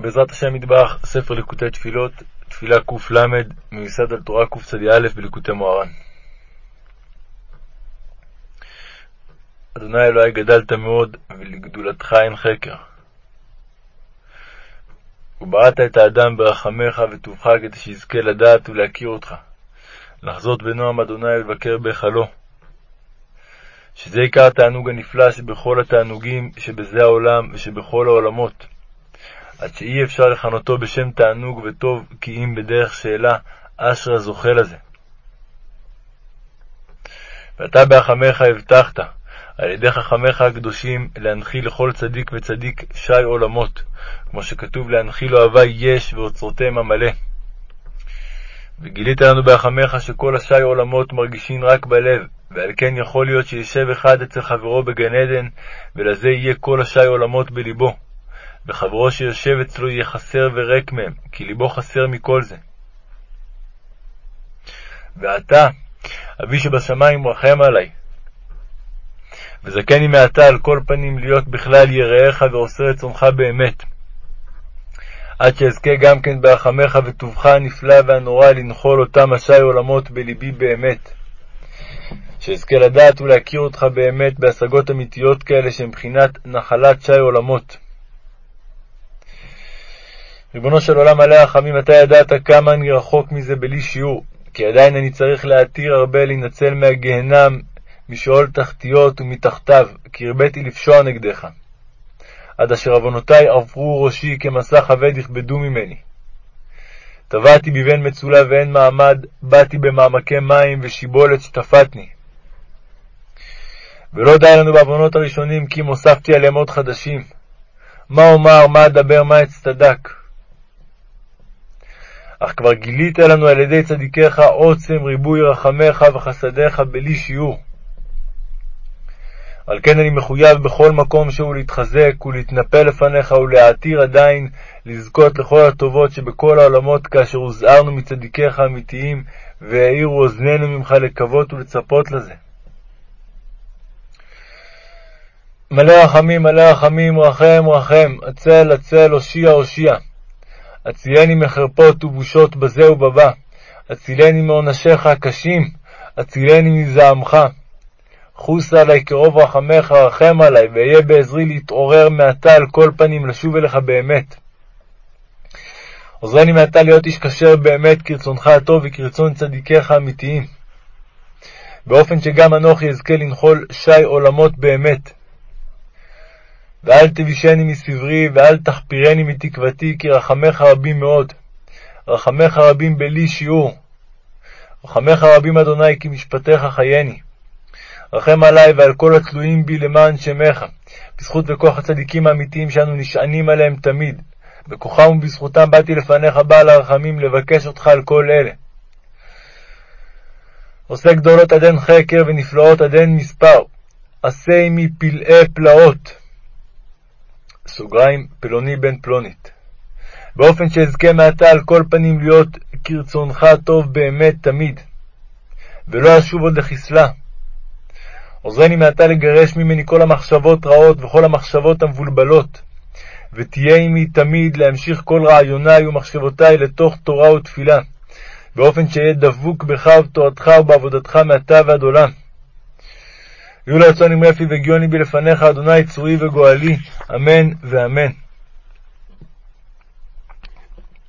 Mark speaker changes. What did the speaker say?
Speaker 1: בעזרת השם יתברך, ספר ליקוטי תפילות, תפילה קל, מיוסד על תורה קצ"א בליקוטי מוהר"ן. אדוני אלוהי גדלת מאוד, ולגדולתך אין חקר. ובראת את האדם ברחמך וטובך כדי שיזכה לדעת ולהכיר אותך, לחזות בנועם אדוני ולבקר בהיכלו. שזה עיקר התענוג הנפלא שבכל התענוגים שבזה העולם ושבכל העולמות. עד שאי אפשר לכנותו בשם תענוג וטוב, כי אם בדרך שאלה, אשרי הזוכה לזה. ואתה בהחמך הבטחת, על ידי חכמיך הקדושים, להנחיל לכל צדיק וצדיק שי עולמות, כמו שכתוב להנחיל אוהבי יש ואוצרותיהם המלא. וגילית לנו בהחמך שכל השי עולמות מרגישים רק בלב, ועל כן יכול להיות שישב אחד אצל חברו בגן עדן, ולזה יהיה כל השי עולמות בלבו. וחברו שיושב אצלו יהיה חסר וריק מהם, כי ליבו חסר מכל זה. ועתה, אבי שבשמיים רחם עלי, וזכני מעתה על כל פנים להיות בכלל יראיך ועושה רצונך באמת. עד שאזכה גם כן ברחמך וטובך הנפלא והנורא לנחול אותם השי עולמות בלבי באמת. שאזכה לדעת ולהכיר אותך באמת בהשגות אמיתיות כאלה שהן מבחינת נחלת שי עולמות. ריבונו של עולם מלא רחמים, אתה ידעת כמה אני רחוק מזה בלי שיעור, כי עדיין אני צריך להתיר הרבה להינצל מהגהנם, משאול תחתיות ומתחתיו, כי הרביתי לפשוע נגדך. עד אשר עוונותי עברו ראשי כמסע כבד יכבדו ממני. טבעתי בבן מצולה ואין מעמד, באתי במעמקי מים ושיבולת שטפתני. ולא די לנו בעוונות הראשונים, כי אם הוספתי עליהם עוד חדשים. מה אומר, מה אדבר, מה אצטדק? אך כבר גילית לנו על ידי צדיקיך עוצם ריבוי רחמיך וחסדיך בלי שיעור. על כן אני מחויב בכל מקום שהוא להתחזק ולהתנפל לפניך ולהעתיר עדיין לזכות לכל הטובות שבכל העולמות כאשר הוזהרנו מצדיקיך האמיתיים והאירו אוזנינו ממך לקוות ולצפות לזה. מלא רחמים, מלא רחמים, רחם, רחם, הצל, הצל, הושיע, הושיע. הצילני מחרפות ובושות בזה ובבא, הצילני מעונשיך הקשים, הצילני מזעמך. חוס עלי כרוב רחמך, רחם עלי, ואהיה בעזרי להתעורר מעתה על כל פנים לשוב אליך באמת. עוזרני מעתה להיות איש כשר באמת כרצונך הטוב וכרצון צדיקיך האמיתיים, באופן שגם אנוכי אזכה לנחול שי עולמות באמת. ואל תבישני מסברי, ואל תחפירני מתקוותי, כי רחמך רבים מאוד. רחמך רבים בלי שיעור. רחמך רבים, אדוני, כי משפטיך חייני. רחם עלי ועל כל התלויים בי למען שמך, בזכות וכוח הצדיקים האמיתיים שאנו נשענים עליהם תמיד. בכוחם ובזכותם באתי לפניך בעל הרחמים לבקש אותך על כל אלה. עושה גדולות עד אין חקר ונפלאות עד אין מספר. עשה עמי פלאי פלאות. פלוני בן פלונית. באופן שאזכה מעתה על כל פנים להיות כרצונך טוב באמת תמיד, ולא אשוב עוד לחסלה. עוזרני מעתה לגרש ממני כל המחשבות רעות וכל המחשבות המבולבלות, ותהיה עמי תמיד להמשיך כל רעיוני ומחשבותי לתוך תורה ותפילה, באופן שאהיה דבוק בך ובתורתך ובעבודתך מעתה ועד עולם. יהיו לרצון עם רפי וגיוני בלפניך, אדוני צורי וגואלי, אמן ואמן.